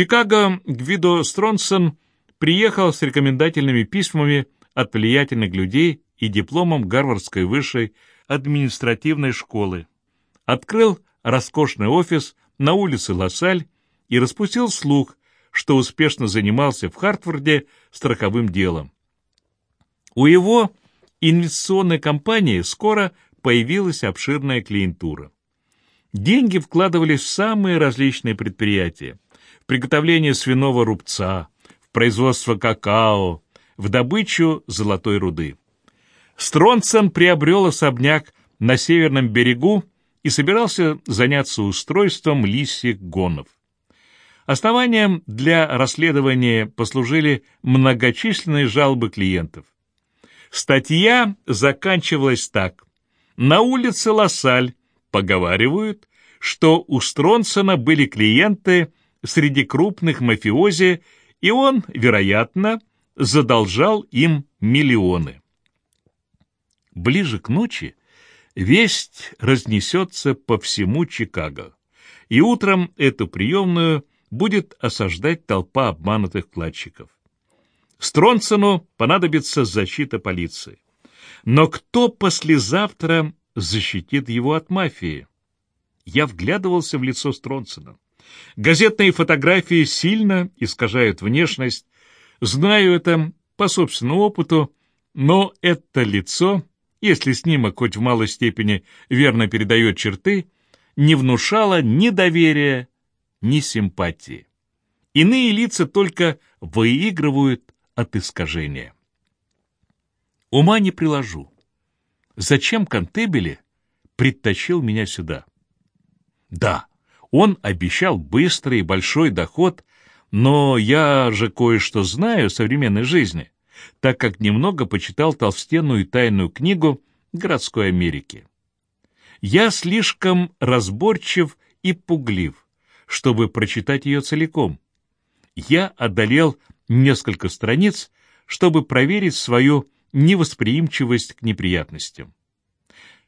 Чикаго Гвидо Стронсон приехал с рекомендательными письмами от влиятельных людей и дипломом Гарвардской высшей административной школы. Открыл роскошный офис на улице Лассаль и распустил слух, что успешно занимался в Хартфорде страховым делом. У его инвестиционной компании скоро появилась обширная клиентура. Деньги вкладывались в самые различные предприятия. Приготовление свиного рубца, в производство какао, в добычу золотой руды. Стронсон приобрел особняк на северном берегу и собирался заняться устройством лисьих гонов. Основанием для расследования послужили многочисленные жалобы клиентов. Статья заканчивалась так. На улице Лассаль поговаривают, что у Стронсона были клиенты среди крупных мафиози, и он, вероятно, задолжал им миллионы. Ближе к ночи весть разнесется по всему Чикаго, и утром эту приемную будет осаждать толпа обманутых вкладчиков. Стронсону понадобится защита полиции. Но кто послезавтра защитит его от мафии? Я вглядывался в лицо Стронсона. Газетные фотографии сильно искажают внешность. Знаю это по собственному опыту, но это лицо, если снимок хоть в малой степени верно передает черты, не внушало ни доверия, ни симпатии. Иные лица только выигрывают от искажения. Ума не приложу. Зачем Кантебеле притащил меня сюда? Да, он обещал быстрый и большой доход, но я же кое-что знаю о современной жизни, так как немного почитал толстенную тайную книгу городской Америки. Я слишком разборчив и пуглив, чтобы прочитать ее целиком. Я одолел несколько страниц, чтобы проверить свою невосприимчивость к неприятностям.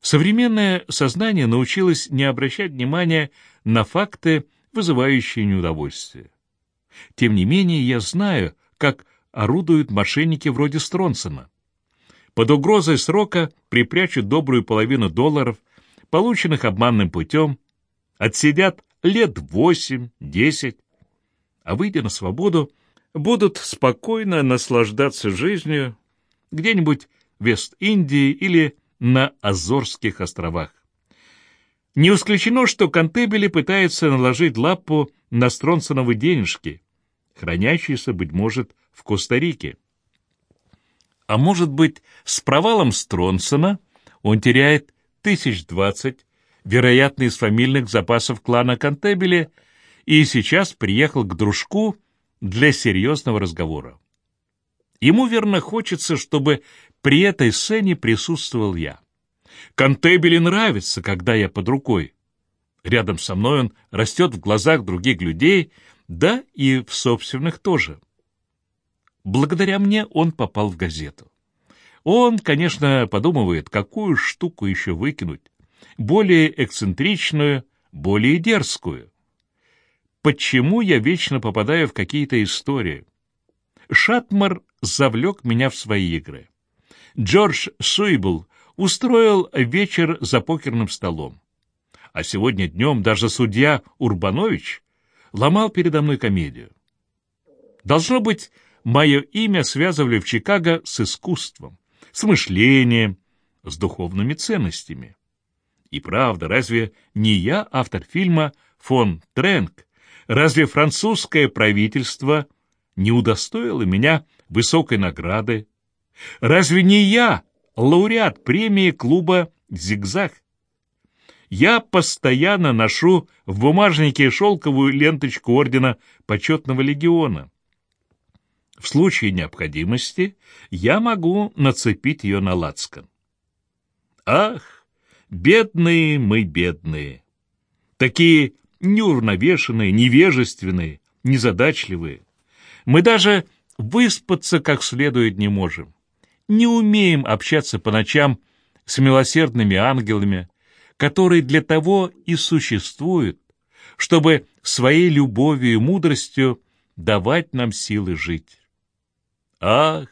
Современное сознание научилось не обращать внимания на факты, вызывающие неудовольствие. Тем не менее, я знаю, как орудуют мошенники вроде Стронсона. Под угрозой срока припрячут добрую половину долларов, полученных обманным путем, отсидят лет восемь-десять, а выйдя на свободу, будут спокойно наслаждаться жизнью где-нибудь в Вест-Индии или на Азорских островах. Не исключено, что Кантебели пытается наложить лапу на Стронсоновы денежки, хранящиеся, быть может, в Коста-Рике. А может быть, с провалом Стронсона он теряет тысяч двадцать, вероятно, из фамильных запасов клана Кантебели, и сейчас приехал к дружку для серьезного разговора. Ему, верно, хочется, чтобы при этой сцене присутствовал я. Контебели нравится, когда я под рукой. Рядом со мной он растет в глазах других людей, да и в собственных тоже. Благодаря мне он попал в газету. Он, конечно, подумывает, какую штуку еще выкинуть, более эксцентричную, более дерзкую. Почему я вечно попадаю в какие-то истории? Шатмар завлек меня в свои игры. Джордж Суйбл устроил вечер за покерным столом. А сегодня днем даже судья Урбанович ломал передо мной комедию. Должно быть, мое имя связывали в Чикаго с искусством, с мышлением, с духовными ценностями. И правда, разве не я автор фильма «Фон Тренк»? Разве французское правительство не удостоило меня высокой награды? Разве не я лауреат премии клуба «Зигзаг»? Я постоянно ношу в бумажнике шелковую ленточку ордена почетного легиона. В случае необходимости я могу нацепить ее на лацкан. Ах, бедные мы бедные! Такие неуравновешенные, невежественные, незадачливые. Мы даже выспаться как следует не можем. Не умеем общаться по ночам с милосердными ангелами, которые для того и существуют, чтобы своей любовью и мудростью давать нам силы жить. Ах,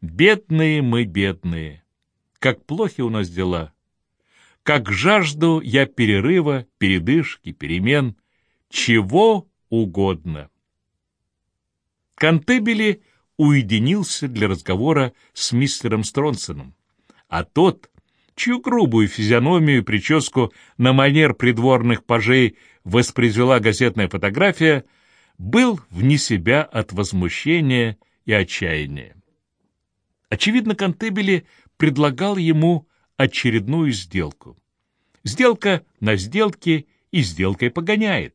бедные мы, бедные, как плохи у нас дела, как жажду я перерыва, передышки, перемен, чего угодно. Кантебели уединился для разговора с мистером Стронсоном, а тот, чью грубую физиономию и прическу на манер придворных пажей воспроизвела газетная фотография, был вне себя от возмущения и отчаяния. Очевидно, Кантебели предлагал ему очередную сделку. Сделка на сделке и сделкой погоняет.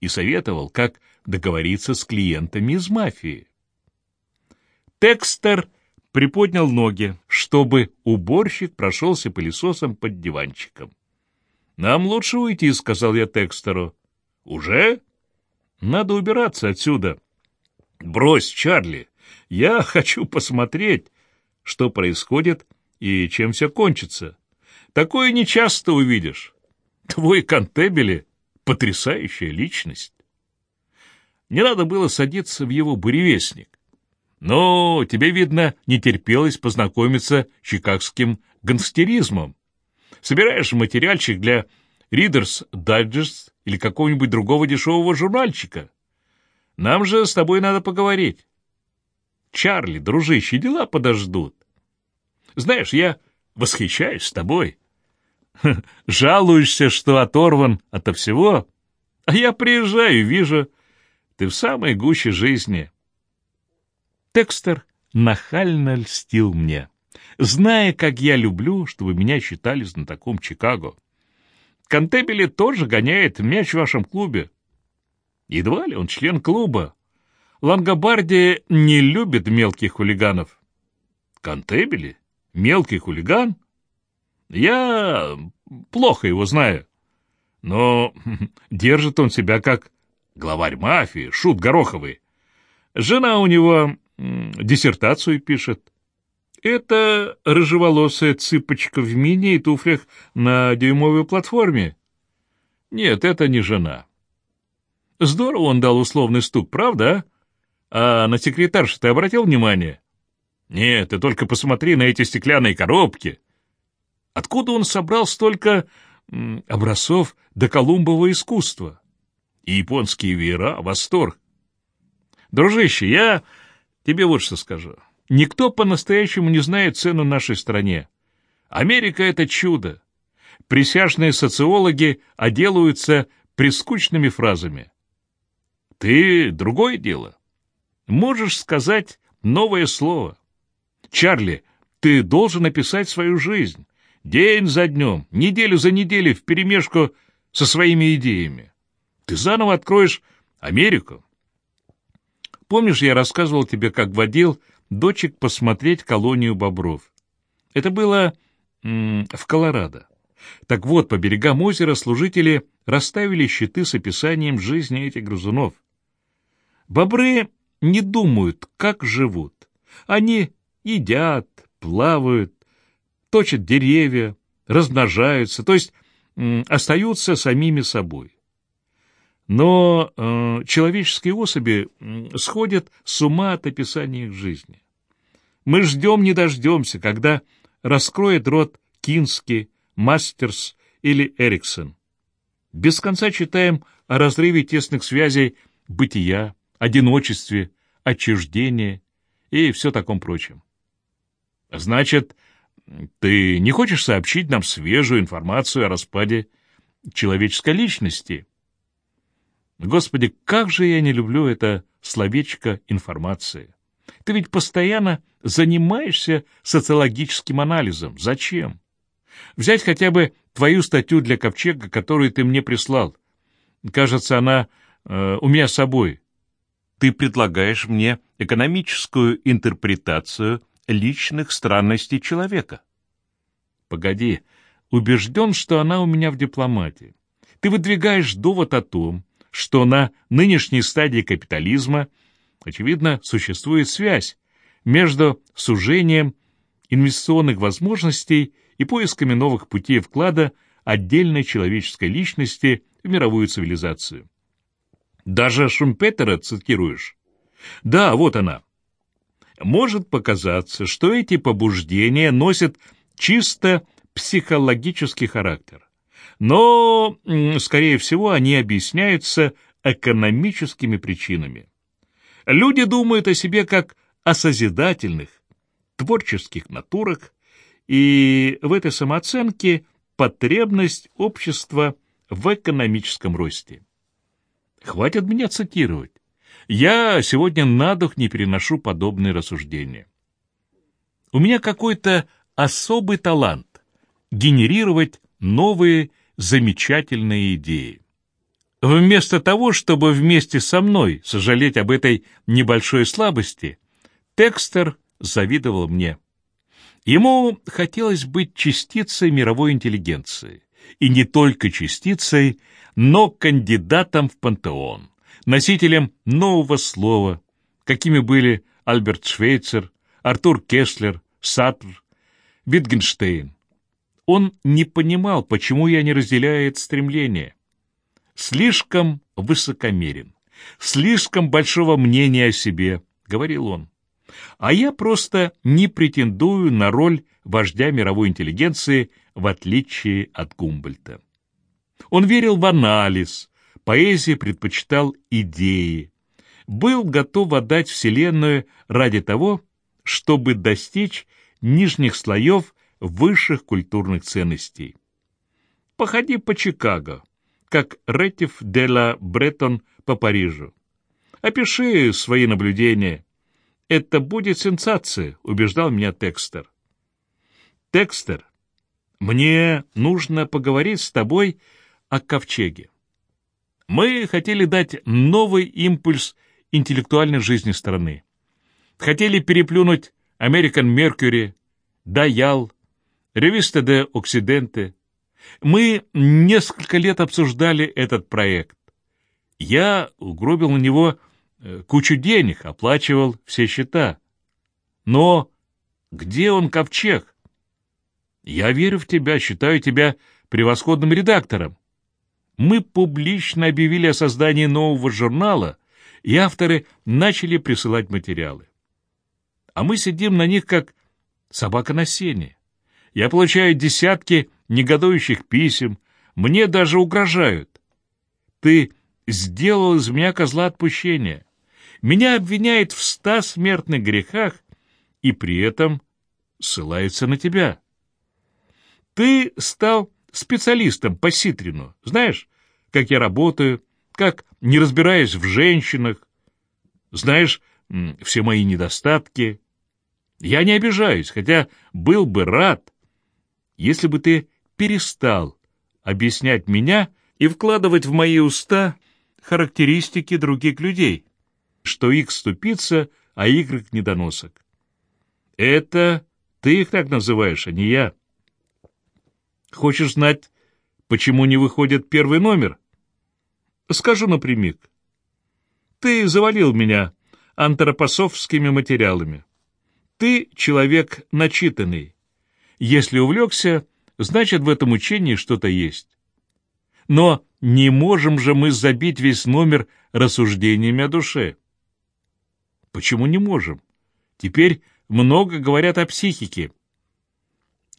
И советовал, как договориться с клиентами из мафии. Текстер приподнял ноги, чтобы уборщик прошелся пылесосом под диванчиком. «Нам лучше уйти», — сказал я Текстеру. «Уже? Надо убираться отсюда». «Брось, Чарли, я хочу посмотреть, что происходит и чем все кончится. Такое нечасто увидишь. Твой Кантебели — потрясающая личность». Не надо было садиться в его буревестник. Но тебе, видно, не терпелось познакомиться с чикагским гангстеризмом. Собираешь материальчик для Reader's Digest или какого-нибудь другого дешевого журнальчика. Нам же с тобой надо поговорить. Чарли, дружище, дела подождут. Знаешь, я восхищаюсь тобой. Жалуешься, что оторван ото всего, а я приезжаю и вижу, ты в самой гуще жизни. Текстер нахально льстил мне, зная, как я люблю, чтобы меня считали знатоком Чикаго. Кантебели тоже гоняет мяч в вашем клубе. Едва ли он член клуба. Лангобарди не любит мелких хулиганов. Кантебели? Мелкий хулиган? Я плохо его знаю. Но держит он себя как главарь мафии, шут Гороховый. Жена у него диссертацию пишет. Это рыжеволосая цыпочка в мини и туфлях на дюймовой платформе. Нет, это не жена. Здорово он дал условный стук, правда, а? А на секретаршу ты обратил внимание? Нет, ты только посмотри на эти стеклянные коробки. Откуда он собрал столько образцов до колумбового искусства? И японские веера — восторг. Дружище, я тебе вот что скажу. Никто по-настоящему не знает цену нашей стране. Америка — это чудо. Присяжные социологи оделаются прискучными фразами. Ты — другое дело. Можешь сказать новое слово. Чарли, ты должен описать свою жизнь. День за днем, неделю за неделей вперемешку со своими идеями. Ты заново откроешь Америку. Помнишь, я рассказывал тебе, как водил дочек посмотреть колонию бобров? Это было в Колорадо. Так вот, по берегам озера служители расставили щиты с описанием жизни этих грызунов. Бобры не думают, как живут. Они едят, плавают, точат деревья, размножаются, то есть остаются самими собой. Но э, человеческие особи сходят с ума от описания их жизни. Мы ждем не дождемся, когда раскроет рот Кински, Мастерс или Эриксон. Без конца читаем о разрыве тесных связей бытия, одиночестве, отчуждении и все таком прочем. Значит, ты не хочешь сообщить нам свежую информацию о распаде человеческой личности? Господи, как же я не люблю это словечко информации. Ты ведь постоянно занимаешься социологическим анализом. Зачем? Взять хотя бы твою статью для Ковчега, которую ты мне прислал. Кажется, она э, у меня с собой. Ты предлагаешь мне экономическую интерпретацию личных странностей человека. Погоди, убежден, что она у меня в дипломатии. Ты выдвигаешь довод о том, что на нынешней стадии капитализма, очевидно, существует связь между сужением инвестиционных возможностей и поисками новых путей вклада отдельной человеческой личности в мировую цивилизацию. Даже Шумпетера цитируешь? Да, вот она. Может показаться, что эти побуждения носят чисто психологический характер. Но, скорее всего, они объясняются экономическими причинами. Люди думают о себе как о созидательных, творческих натурах, и в этой самооценке потребность общества в экономическом росте. Хватит меня цитировать. Я сегодня на дух не переношу подобные рассуждения. У меня какой-то особый талант генерировать новые замечательные идеи. Вместо того, чтобы вместе со мной сожалеть об этой небольшой слабости, Текстер завидовал мне. Ему хотелось быть частицей мировой интеллигенции, и не только частицей, но кандидатом в пантеон, носителем нового слова, какими были Альберт Швейцер, Артур Кеслер, Саттер, Витгенштейн. Он не понимал, почему я не разделяю это стремление. Слишком высокомерен, слишком большого мнения о себе, говорил он. А я просто не претендую на роль вождя мировой интеллигенции, в отличие от Гумбольта. Он верил в анализ, поэзии предпочитал идеи, был готов отдать Вселенную ради того, чтобы достичь нижних слоев высших культурных ценностей. Походи по Чикаго, как Ретив де ла Бреттон по Парижу. Опиши свои наблюдения. Это будет сенсация, убеждал меня Текстер. Текстер, мне нужно поговорить с тобой о ковчеге. Мы хотели дать новый импульс интеллектуальной жизни страны. Хотели переплюнуть American Mercury, Даял, Ревиста де Оксиденте. Мы несколько лет обсуждали этот проект. Я угробил на него э, кучу денег, оплачивал все счета. Но где он, ковчег? Я верю в тебя, считаю тебя превосходным редактором мы публично объявили о создании нового журнала, и авторы начали присылать материалы. А мы сидим на них, как собака на сене. Я получаю десятки негодующих писем, мне даже угрожают. Ты сделал из меня козла отпущения. Меня обвиняют в ста смертных грехах и при этом ссылаются на тебя. Ты стал специалистом по Ситрину. Знаешь, как я работаю, как не разбираюсь в женщинах. Знаешь все мои недостатки. Я не обижаюсь, хотя был бы рад, если бы ты перестал объяснять меня и вкладывать в мои уста характеристики других людей, что их ступица, а Y недоносок. Это ты их так называешь, а не я. Хочешь знать, почему не выходит первый номер? Скажу напрямик. Ты завалил меня антропософскими материалами. Ты человек начитанный. Если увлекся, значит, в этом учении что-то есть. Но не можем же мы забить весь номер рассуждениями о душе. Почему не можем? Теперь много говорят о психике.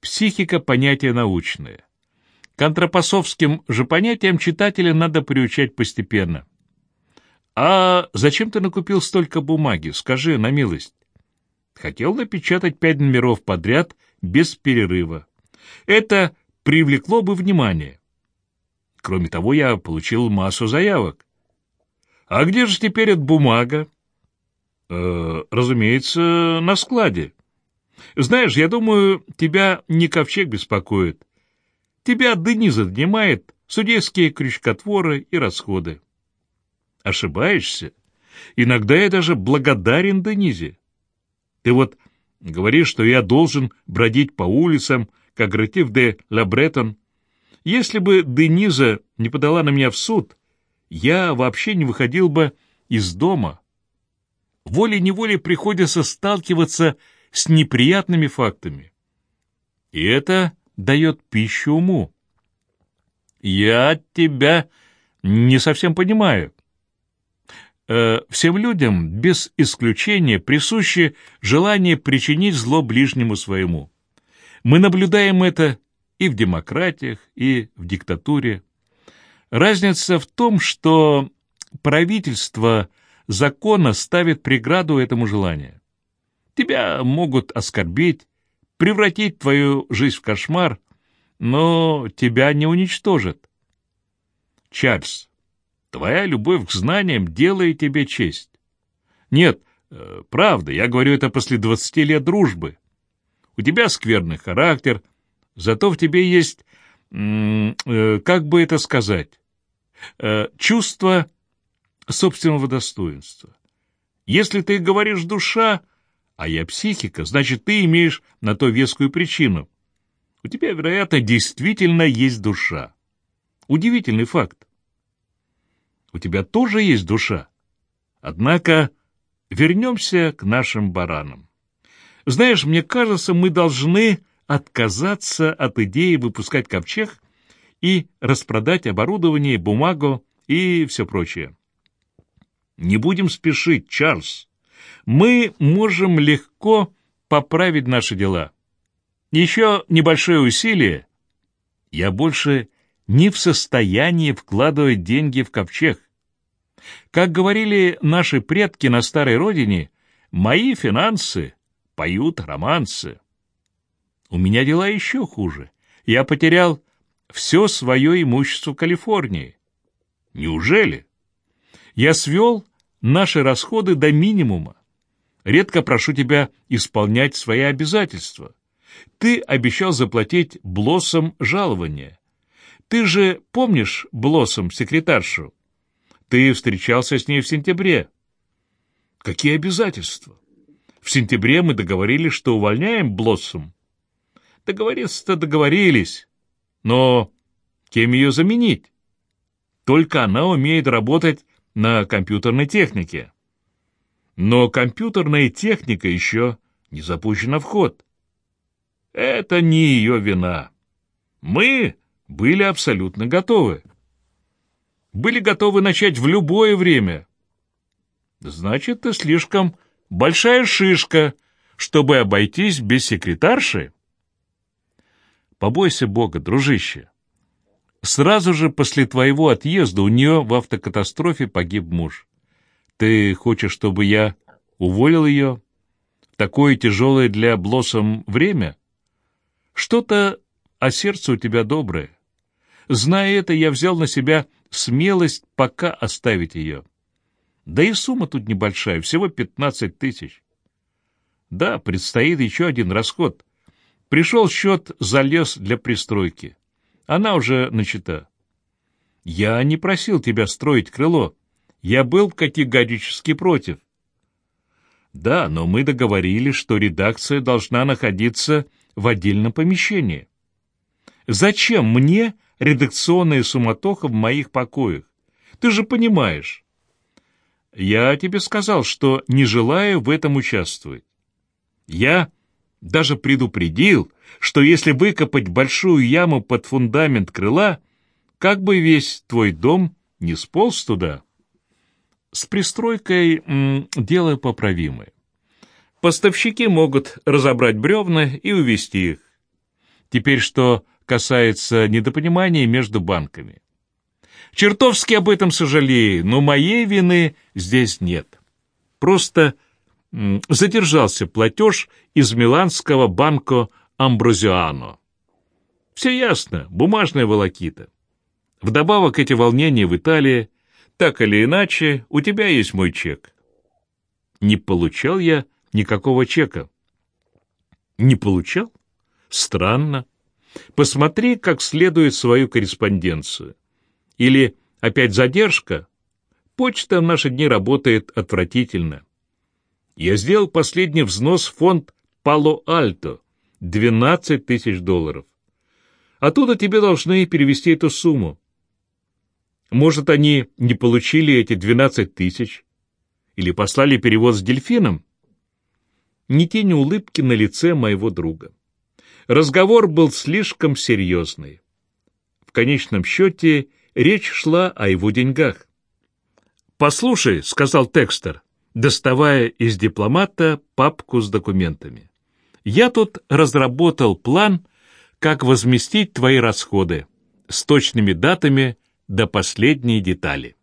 Психика — понятие научное. К антропосовским же понятиям читателя надо приучать постепенно. «А зачем ты накупил столько бумаги? Скажи на милость». Хотел напечатать пять номеров подряд без перерыва. Это привлекло бы внимание. Кроме того, я получил массу заявок. А где же теперь эта бумага? Э, разумеется, на складе. Знаешь, я думаю, тебя не ковчег беспокоит. Тебя Дениза донимает судейские крючкотворы и расходы. Ошибаешься? Иногда я даже благодарен Денизе. Ты вот говоришь, что я должен бродить по улицам, как Ретив де Лабретон. Если бы Дениза не подала на меня в суд, я вообще не выходил бы из дома. Волей-неволей приходится сталкиваться с неприятными фактами. И это дает пищу уму. «Я тебя Не совсем понимаю. Э, всем людям, без исключения, присуще желание причинить зло ближнему своему. Мы наблюдаем это и в демократиях, и в диктатуре. Разница в том, что правительство закона ставит преграду этому желанию. Тебя могут оскорбить, превратить твою жизнь в кошмар, но тебя не уничтожат. Чарльз, твоя любовь к знаниям делает тебе честь. Нет, э, правда, я говорю это после двадцати лет дружбы. У тебя скверный характер, зато в тебе есть, э, как бы это сказать, э, чувство собственного достоинства. Если ты говоришь «душа», а я психика, значит, ты имеешь на то вескую причину. У тебя, вероятно, действительно есть душа. Удивительный факт. У тебя тоже есть душа. Однако вернемся к нашим баранам. Знаешь, мне кажется, мы должны отказаться от идеи выпускать ковчег и распродать оборудование, бумагу и все прочее. Не будем спешить, Чарльз. Мы можем легко поправить наши дела. Еще небольшое усилие. Я больше не в состоянии вкладывать деньги в ковчег. Как говорили наши предки на старой родине, мои финансы поют романсы. У меня дела еще хуже. Я потерял все свое имущество Калифорнии. Неужели? Я свел наши расходы до минимума. Редко прошу тебя исполнять свои обязательства. Ты обещал заплатить Блоссом жалование. Ты же помнишь Блоссом, секретаршу? Ты встречался с ней в сентябре. Какие обязательства? В сентябре мы договорились, что увольняем Блоссом. Договориться-то договорились. Но кем ее заменить? Только она умеет работать на компьютерной технике. Но компьютерная техника еще не запущена в ход. Это не ее вина. Мы были абсолютно готовы. Были готовы начать в любое время. Значит, ты слишком большая шишка, чтобы обойтись без секретарши? Побойся Бога, дружище. Сразу же после твоего отъезда у нее в автокатастрофе погиб муж. Ты хочешь, чтобы я уволил ее? Такое тяжелое для Блоссом время? Что-то о сердце у тебя доброе. Зная это, я взял на себя смелость пока оставить ее. Да и сумма тут небольшая, всего пятнадцать тысяч. Да, предстоит еще один расход. Пришел счет за лес для пристройки. Она уже начата. Я не просил тебя строить крыло. Я был категорически против. Да, но мы договорились, что редакция должна находиться в отдельном помещении. Зачем мне редакционная суматоха в моих покоях? Ты же понимаешь. Я тебе сказал, что не желаю в этом участвовать. Я даже предупредил, что если выкопать большую яму под фундамент крыла, как бы весь твой дом не сполз туда. С пристройкой дело поправимое. Поставщики могут разобрать бревна и увезти их. Теперь что касается недопонимания между банками. Чертовски об этом сожалею, но моей вины здесь нет. Просто задержался платеж из миланского банка Амброзиано. Все ясно, бумажная волокита. Вдобавок эти волнения в Италии, так или иначе, у тебя есть мой чек. Не получал я никакого чека. Не получал? Странно. Посмотри как следует свою корреспонденцию. Или опять задержка? Почта в наши дни работает отвратительно. Я сделал последний взнос в фонд Пало-Альто — 12 тысяч долларов. Оттуда тебе должны перевести эту сумму. Может, они не получили эти 12 тысяч? Или послали перевод с дельфином? Ни тени улыбки на лице моего друга. Разговор был слишком серьезный. В конечном счете речь шла о его деньгах. «Послушай», — сказал Текстер, доставая из дипломата папку с документами. «Я тут разработал план, как возместить твои расходы, с точными датами до последней детали».